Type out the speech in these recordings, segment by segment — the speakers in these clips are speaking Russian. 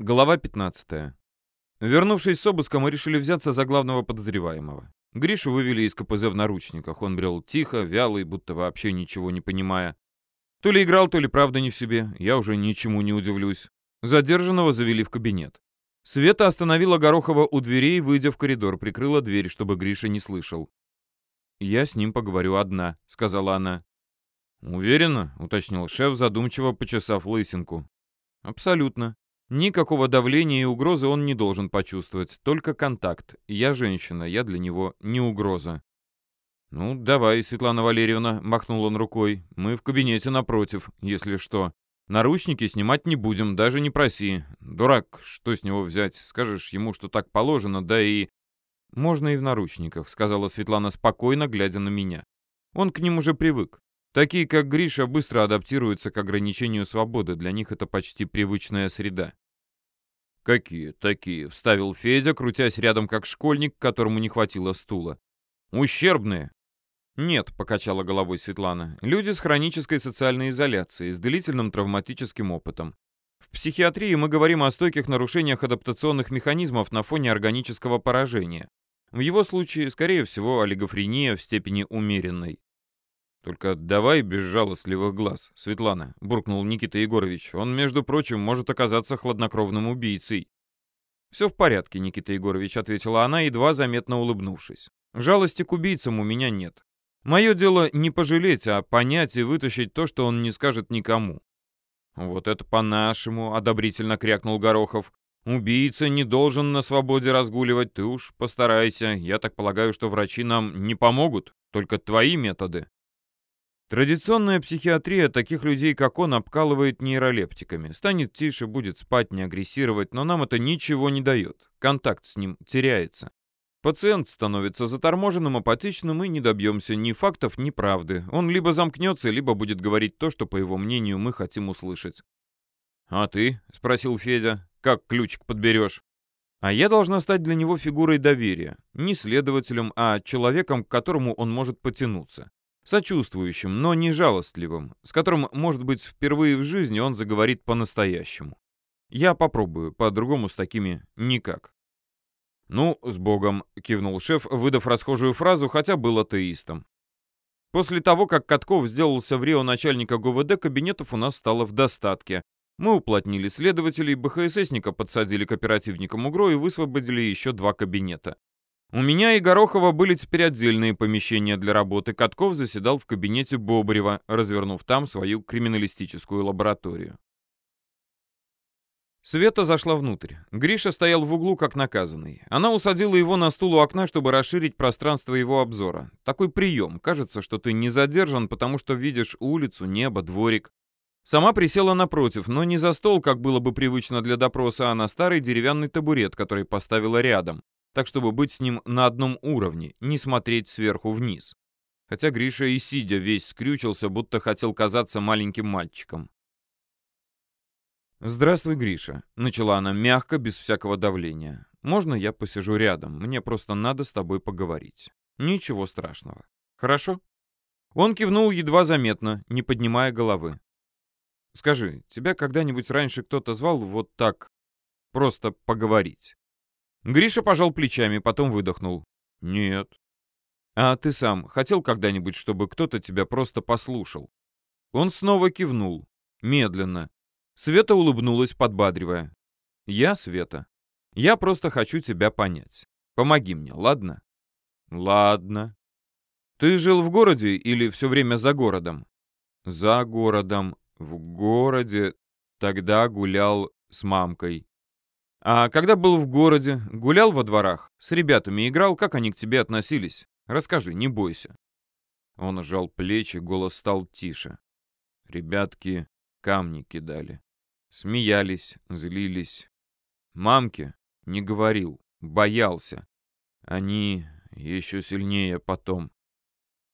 Глава 15. Вернувшись с обыска, мы решили взяться за главного подозреваемого. Гришу вывели из КПЗ в наручниках. Он брел тихо, вялый, будто вообще ничего не понимая. То ли играл, то ли правда не в себе. Я уже ничему не удивлюсь. Задержанного завели в кабинет. Света остановила Горохова у дверей, выйдя в коридор, прикрыла дверь, чтобы Гриша не слышал. «Я с ним поговорю одна», — сказала она. «Уверена?» — уточнил шеф, задумчиво почесав лысинку. «Абсолютно. Никакого давления и угрозы он не должен почувствовать, только контакт. Я женщина, я для него не угроза. «Ну, давай, Светлана Валерьевна», — махнул он рукой. «Мы в кабинете напротив, если что. Наручники снимать не будем, даже не проси. Дурак, что с него взять? Скажешь ему, что так положено, да и...» «Можно и в наручниках», — сказала Светлана спокойно, глядя на меня. «Он к ним уже привык. Такие, как Гриша, быстро адаптируются к ограничению свободы, для них это почти привычная среда. «Какие такие?» — вставил Федя, крутясь рядом как школьник, которому не хватило стула. «Ущербные». «Нет», — покачала головой Светлана, — «люди с хронической социальной изоляцией, с длительным травматическим опытом. В психиатрии мы говорим о стойких нарушениях адаптационных механизмов на фоне органического поражения. В его случае, скорее всего, олигофрения в степени умеренной. «Только давай без жалостливых глаз, Светлана», — буркнул Никита Егорович. «Он, между прочим, может оказаться хладнокровным убийцей». «Все в порядке, Никита Егорович», — ответила она, едва заметно улыбнувшись. «Жалости к убийцам у меня нет. Мое дело не пожалеть, а понять и вытащить то, что он не скажет никому». «Вот это по-нашему», — одобрительно крякнул Горохов. «Убийца не должен на свободе разгуливать, ты уж постарайся. Я так полагаю, что врачи нам не помогут, только твои методы». Традиционная психиатрия таких людей, как он, обкалывает нейролептиками. Станет тише, будет спать, не агрессировать, но нам это ничего не дает. Контакт с ним теряется. Пациент становится заторможенным, апатичным и не добьемся ни фактов, ни правды. Он либо замкнется, либо будет говорить то, что, по его мнению, мы хотим услышать. «А ты?» — спросил Федя. «Как ключик подберешь?» А я должна стать для него фигурой доверия. Не следователем, а человеком, к которому он может потянуться сочувствующим, но не жалостливым, с которым, может быть, впервые в жизни он заговорит по-настоящему. Я попробую, по-другому с такими никак. «Ну, с Богом», — кивнул шеф, выдав расхожую фразу, хотя был атеистом. После того, как Катков сделался в Рио начальника ГУВД, кабинетов у нас стало в достатке. Мы уплотнили следователей, БХССника подсадили к оперативникам УГРО и высвободили еще два кабинета. У меня и Горохова были теперь отдельные помещения для работы. Катков заседал в кабинете Бобрева, развернув там свою криминалистическую лабораторию. Света зашла внутрь. Гриша стоял в углу, как наказанный. Она усадила его на стул у окна, чтобы расширить пространство его обзора. Такой прием. Кажется, что ты не задержан, потому что видишь улицу, небо, дворик. Сама присела напротив, но не за стол, как было бы привычно для допроса, а на старый деревянный табурет, который поставила рядом так чтобы быть с ним на одном уровне, не смотреть сверху вниз. Хотя Гриша и сидя весь скрючился, будто хотел казаться маленьким мальчиком. «Здравствуй, Гриша», — начала она мягко, без всякого давления. «Можно я посижу рядом? Мне просто надо с тобой поговорить. Ничего страшного. Хорошо?» Он кивнул едва заметно, не поднимая головы. «Скажи, тебя когда-нибудь раньше кто-то звал вот так просто поговорить?» Гриша пожал плечами, потом выдохнул. «Нет». «А ты сам хотел когда-нибудь, чтобы кто-то тебя просто послушал?» Он снова кивнул. Медленно. Света улыбнулась, подбадривая. «Я, Света, я просто хочу тебя понять. Помоги мне, ладно?» «Ладно». «Ты жил в городе или все время за городом?» «За городом. В городе. Тогда гулял с мамкой. А когда был в городе, гулял во дворах, с ребятами играл, как они к тебе относились? Расскажи, не бойся. Он сжал плечи, голос стал тише. Ребятки камни кидали. Смеялись, злились. Мамке не говорил, боялся. Они еще сильнее потом.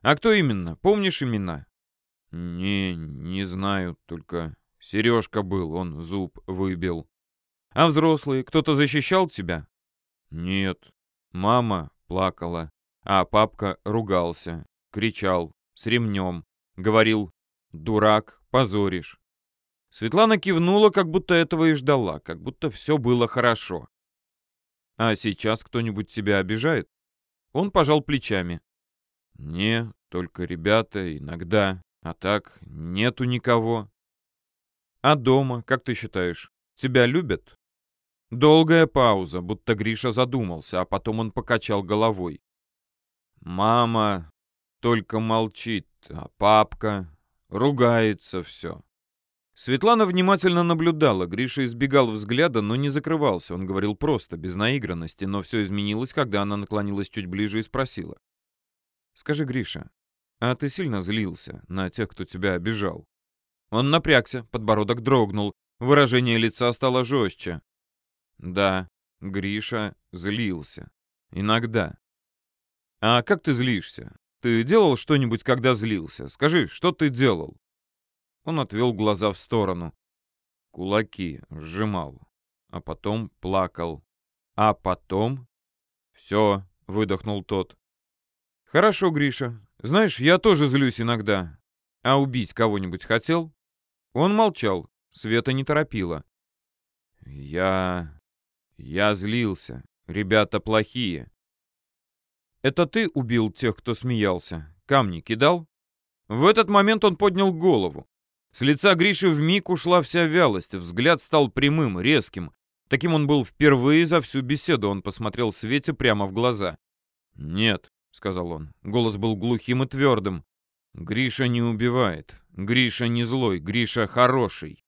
А кто именно? Помнишь имена? Не, не знаю, только Сережка был, он зуб выбил. А взрослые, кто-то защищал тебя? Нет. Мама плакала, а папка ругался, кричал, с ремнем, говорил «дурак, позоришь». Светлана кивнула, как будто этого и ждала, как будто все было хорошо. «А сейчас кто-нибудь тебя обижает?» Он пожал плечами. «Не, только ребята, иногда. А так, нету никого». «А дома, как ты считаешь, тебя любят?» Долгая пауза, будто Гриша задумался, а потом он покачал головой. «Мама только молчит, а папка ругается все». Светлана внимательно наблюдала. Гриша избегал взгляда, но не закрывался. Он говорил просто, без наигранности, но все изменилось, когда она наклонилась чуть ближе и спросила. «Скажи, Гриша, а ты сильно злился на тех, кто тебя обижал?» Он напрягся, подбородок дрогнул, выражение лица стало жестче. «Да, Гриша злился. Иногда». «А как ты злишься? Ты делал что-нибудь, когда злился? Скажи, что ты делал?» Он отвел глаза в сторону. Кулаки сжимал. А потом плакал. А потом... «Все», — выдохнул тот. «Хорошо, Гриша. Знаешь, я тоже злюсь иногда. А убить кого-нибудь хотел?» Он молчал. Света не торопила. «Я... я злился. Ребята плохие». «Это ты убил тех, кто смеялся? Камни кидал?» В этот момент он поднял голову. С лица Гриши вмиг ушла вся вялость, взгляд стал прямым, резким. Таким он был впервые за всю беседу, он посмотрел Свете прямо в глаза. «Нет», — сказал он, голос был глухим и твердым. «Гриша не убивает, Гриша не злой, Гриша хороший».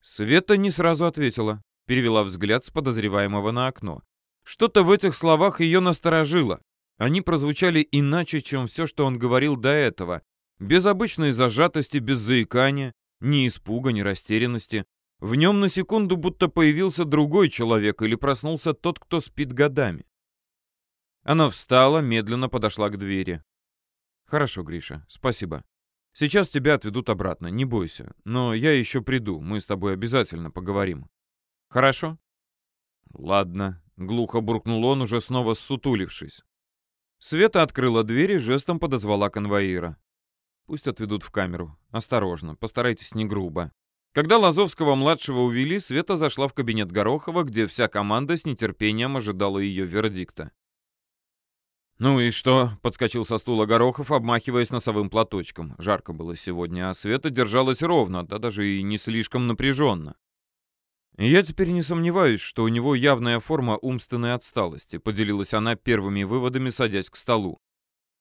Света не сразу ответила, перевела взгляд с подозреваемого на окно. Что-то в этих словах ее насторожило. Они прозвучали иначе, чем все, что он говорил до этого. Без обычной зажатости, без заикания, ни испуга, ни растерянности. В нем на секунду будто появился другой человек или проснулся тот, кто спит годами. Она встала, медленно подошла к двери. «Хорошо, Гриша, спасибо. Сейчас тебя отведут обратно, не бойся. Но я еще приду, мы с тобой обязательно поговорим. Хорошо?» «Ладно», — глухо буркнул он, уже снова ссутулившись. Света открыла дверь и жестом подозвала конвоира. Пусть отведут в камеру. Осторожно, постарайтесь не грубо. Когда Лазовского-младшего увели, Света зашла в кабинет Горохова, где вся команда с нетерпением ожидала ее вердикта. «Ну и что?» — подскочил со стула Горохов, обмахиваясь носовым платочком. Жарко было сегодня, а Света держалась ровно, да даже и не слишком напряженно. «Я теперь не сомневаюсь, что у него явная форма умственной отсталости», — поделилась она первыми выводами, садясь к столу.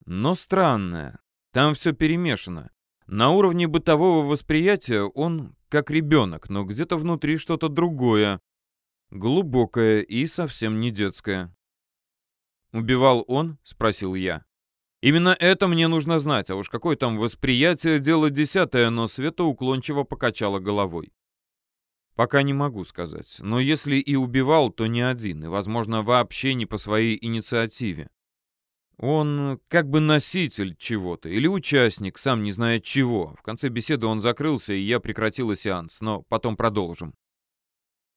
«Но странная, там все перемешано. На уровне бытового восприятия он как ребенок, но где-то внутри что-то другое. Глубокое и совсем не детское. «Убивал он?» — спросил я. «Именно это мне нужно знать, а уж какое там восприятие — дело десятое, но Света уклончиво покачала головой. Пока не могу сказать, но если и убивал, то не один, и, возможно, вообще не по своей инициативе. Он как бы носитель чего-то или участник, сам не зная чего. В конце беседы он закрылся, и я прекратила сеанс, но потом продолжим.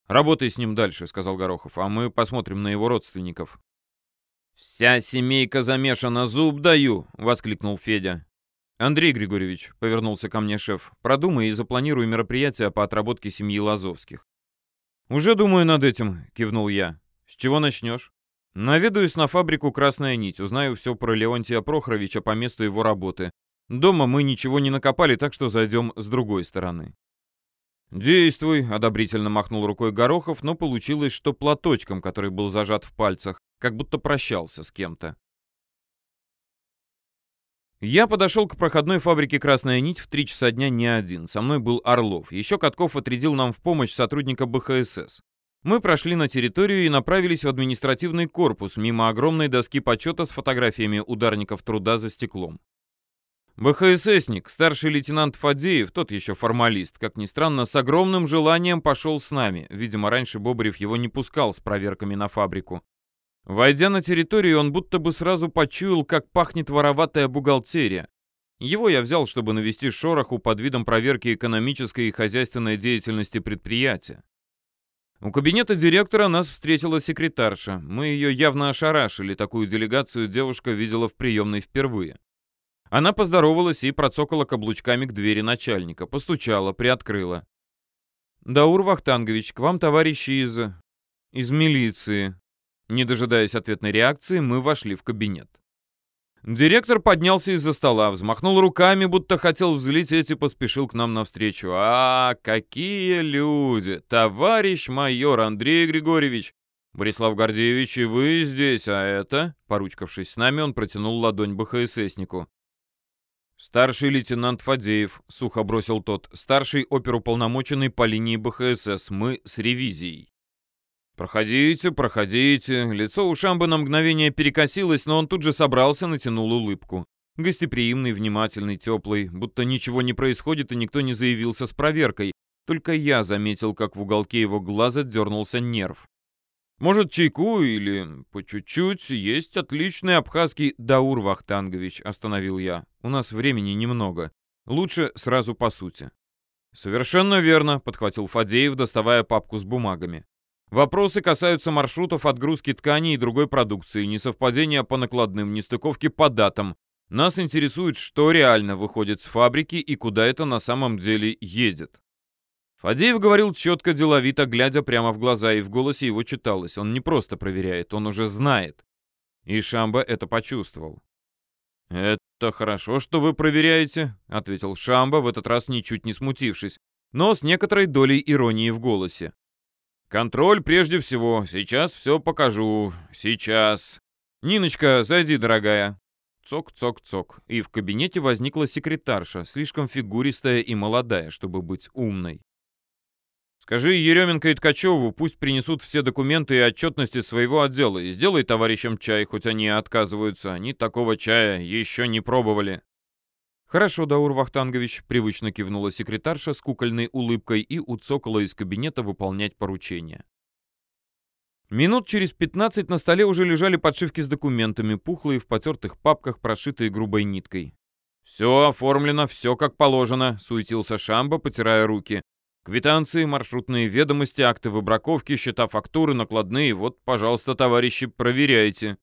«Работай с ним дальше», — сказал Горохов, «а мы посмотрим на его родственников». «Вся семейка замешана, зуб даю!» — воскликнул Федя. «Андрей Григорьевич», — повернулся ко мне шеф, — «продумай и запланируй мероприятие по отработке семьи Лазовских». «Уже думаю над этим», — кивнул я. «С чего начнешь?» Наведаюсь на фабрику «Красная нить», узнаю все про Леонтия Прохоровича по месту его работы. Дома мы ничего не накопали, так что зайдем с другой стороны. «Действуй», — одобрительно махнул рукой Горохов, но получилось, что платочком, который был зажат в пальцах, как будто прощался с кем-то. Я подошел к проходной фабрике «Красная нить» в три часа дня не один. Со мной был Орлов. Еще Катков отрядил нам в помощь сотрудника БХСС. Мы прошли на территорию и направились в административный корпус, мимо огромной доски почета с фотографиями ударников труда за стеклом. БХССник, старший лейтенант Фадеев, тот еще формалист, как ни странно, с огромным желанием пошел с нами. Видимо, раньше Бобрев его не пускал с проверками на фабрику. Войдя на территорию, он будто бы сразу почуял, как пахнет вороватая бухгалтерия. Его я взял, чтобы навести шороху под видом проверки экономической и хозяйственной деятельности предприятия. У кабинета директора нас встретила секретарша. Мы ее явно ошарашили, такую делегацию девушка видела в приемной впервые. Она поздоровалась и процокала каблучками к двери начальника, постучала, приоткрыла. «Даур Вахтангович, к вам товарищи из... из милиции». Не дожидаясь ответной реакции, мы вошли в кабинет. Директор поднялся из-за стола, взмахнул руками, будто хотел взлететь и поспешил к нам навстречу. «А, какие люди! Товарищ майор Андрей Григорьевич! Борислав Гордеевич, и вы здесь, а это...» Поручкавшись с нами, он протянул ладонь БХССнику. «Старший лейтенант Фадеев», — сухо бросил тот, — «старший оперуполномоченный по линии БХСС. Мы с ревизией». «Проходите, проходите». Лицо у Шамбы на мгновение перекосилось, но он тут же собрался, натянул улыбку. Гостеприимный, внимательный, теплый, будто ничего не происходит и никто не заявился с проверкой. Только я заметил, как в уголке его глаза дернулся нерв. «Может, чайку или по чуть-чуть? Есть отличный абхазский Даур Вахтангович», — остановил я. «У нас времени немного. Лучше сразу по сути». «Совершенно верно», — подхватил Фадеев, доставая папку с бумагами. Вопросы касаются маршрутов отгрузки тканей и другой продукции, несовпадения по накладным, нестыковки по датам. Нас интересует, что реально выходит с фабрики и куда это на самом деле едет. Фадеев говорил четко, деловито, глядя прямо в глаза, и в голосе его читалось. Он не просто проверяет, он уже знает. И Шамба это почувствовал. «Это хорошо, что вы проверяете», — ответил Шамба, в этот раз ничуть не смутившись, но с некоторой долей иронии в голосе. Контроль прежде всего. Сейчас все покажу. Сейчас. Ниночка, зайди, дорогая. Цок-цок-цок. И в кабинете возникла секретарша, слишком фигуристая и молодая, чтобы быть умной. Скажи Еременко и Ткачеву, пусть принесут все документы и отчетности своего отдела и сделай товарищам чай, хоть они и отказываются. Они такого чая еще не пробовали. «Хорошо, Даур Вахтангович», — привычно кивнула секретарша с кукольной улыбкой и уцокала из кабинета выполнять поручения. Минут через пятнадцать на столе уже лежали подшивки с документами, пухлые в потертых папках, прошитые грубой ниткой. «Все оформлено, все как положено», — суетился Шамба, потирая руки. «Квитанции, маршрутные ведомости, акты выбраковки, счета фактуры, накладные. Вот, пожалуйста, товарищи, проверяйте».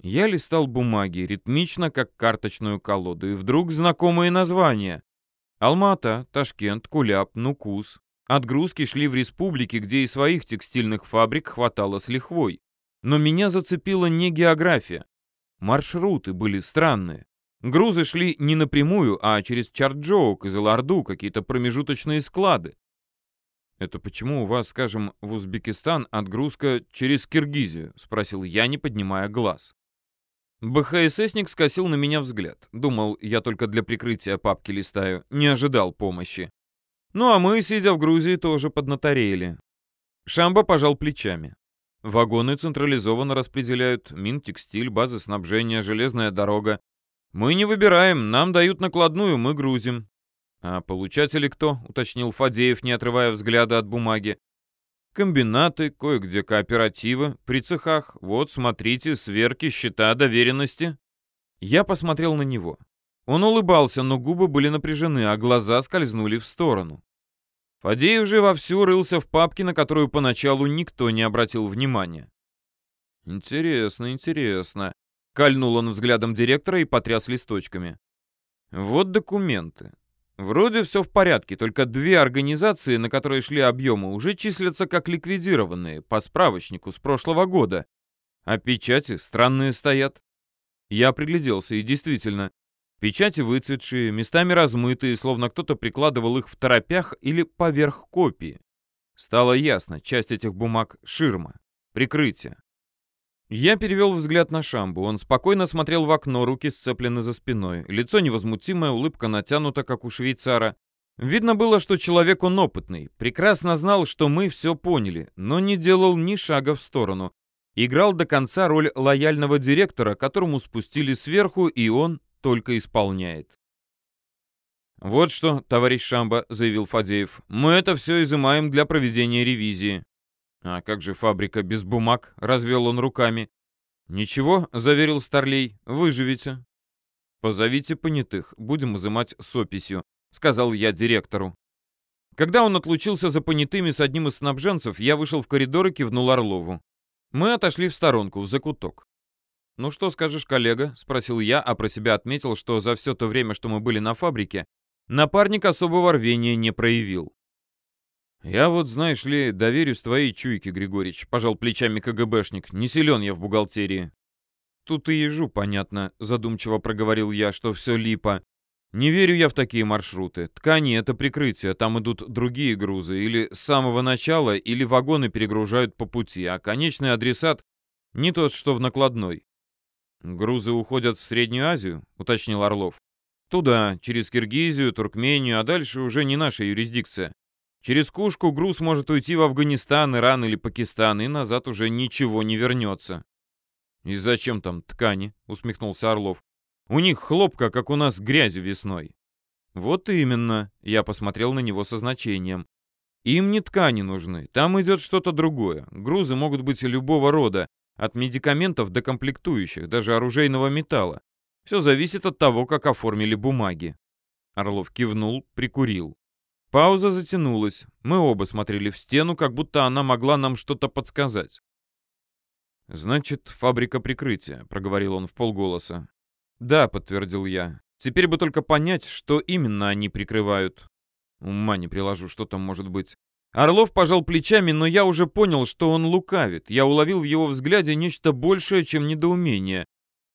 Я листал бумаги, ритмично, как карточную колоду, и вдруг знакомые названия. Алмата, Ташкент, Куляп, Нукус. Отгрузки шли в республики, где и своих текстильных фабрик хватало с лихвой. Но меня зацепила не география. Маршруты были странные. Грузы шли не напрямую, а через Чарджоук и Заларду, какие-то промежуточные склады. «Это почему у вас, скажем, в Узбекистан отгрузка через Киргизию?» — спросил я, не поднимая глаз. БХССник скосил на меня взгляд. Думал, я только для прикрытия папки листаю. Не ожидал помощи. Ну а мы, сидя в Грузии, тоже поднаторели. Шамба пожал плечами. Вагоны централизованно распределяют. Минтекстиль, базы снабжения, железная дорога. Мы не выбираем, нам дают накладную, мы грузим. А получатели кто? Уточнил Фадеев, не отрывая взгляда от бумаги. Комбинаты, кое-где кооперативы, при цехах. Вот, смотрите, сверки, счета, доверенности. Я посмотрел на него. Он улыбался, но губы были напряжены, а глаза скользнули в сторону. Фадеев же вовсю рылся в папке, на которую поначалу никто не обратил внимания. «Интересно, интересно», — кольнул он взглядом директора и потряс листочками. «Вот документы. Вроде все в порядке, только две организации, на которые шли объемы, уже числятся как ликвидированные, по справочнику с прошлого года. А печати странные стоят. Я пригляделся, и действительно, печати выцветшие, местами размытые, словно кто-то прикладывал их в торопях или поверх копии. Стало ясно, часть этих бумаг — ширма, прикрытие. Я перевел взгляд на Шамбу. Он спокойно смотрел в окно, руки сцеплены за спиной. Лицо невозмутимое, улыбка натянута, как у швейцара. Видно было, что человек он опытный. Прекрасно знал, что мы все поняли, но не делал ни шага в сторону. Играл до конца роль лояльного директора, которому спустили сверху, и он только исполняет. «Вот что, товарищ Шамба», — заявил Фадеев, — «мы это все изымаем для проведения ревизии. «А как же фабрика без бумаг?» — развел он руками. «Ничего», — заверил Старлей, — «выживете». «Позовите понятых, будем изымать с описью», — сказал я директору. Когда он отлучился за понятыми с одним из снабженцев, я вышел в коридор и кивнул Орлову. Мы отошли в сторонку, в закуток. «Ну что скажешь, коллега?» — спросил я, а про себя отметил, что за все то время, что мы были на фабрике, напарник особого рвения не проявил. «Я вот, знаешь ли, доверюсь твоей чуйке, Григорич», — пожал плечами КГБшник. «Не силен я в бухгалтерии». «Тут и ежу, понятно», — задумчиво проговорил я, что все липо. «Не верю я в такие маршруты. Ткани — это прикрытие, там идут другие грузы. Или с самого начала, или вагоны перегружают по пути, а конечный адресат не тот, что в накладной». «Грузы уходят в Среднюю Азию?» — уточнил Орлов. «Туда, через Киргизию, Туркмению, а дальше уже не наша юрисдикция. Через Кушку груз может уйти в Афганистан, Иран или Пакистан, и назад уже ничего не вернется». «И зачем там ткани?» — усмехнулся Орлов. «У них хлопка, как у нас грязи весной». «Вот именно», — я посмотрел на него со значением. «Им не ткани нужны, там идет что-то другое. Грузы могут быть любого рода, от медикаментов до комплектующих, даже оружейного металла. Все зависит от того, как оформили бумаги. Орлов кивнул, прикурил. Пауза затянулась. Мы оба смотрели в стену, как будто она могла нам что-то подсказать. «Значит, фабрика прикрытия», — проговорил он в полголоса. «Да», — подтвердил я. «Теперь бы только понять, что именно они прикрывают». Ума не приложу, что там может быть. Орлов пожал плечами, но я уже понял, что он лукавит. Я уловил в его взгляде нечто большее, чем недоумение.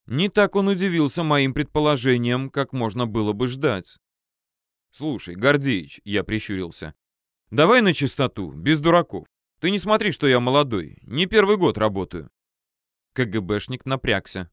Не так он удивился моим предположениям, как можно было бы ждать. «Слушай, Гордеич», — я прищурился, — «давай на чистоту, без дураков. Ты не смотри, что я молодой, не первый год работаю». КГБшник напрягся.